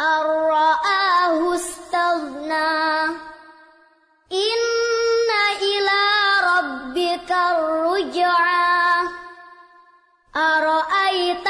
أن رآه استغنى. إن إلى ربك الرجعى. أرأيت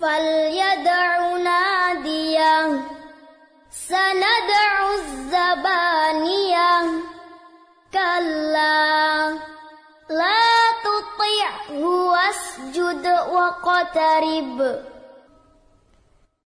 فليدع ناديه سندع الزبانية كلا. لا تطعه واسجد واقترب